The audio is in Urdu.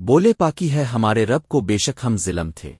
بولے پاکی ہے ہمارے رب کو بے شک ہم ظلم تھے۔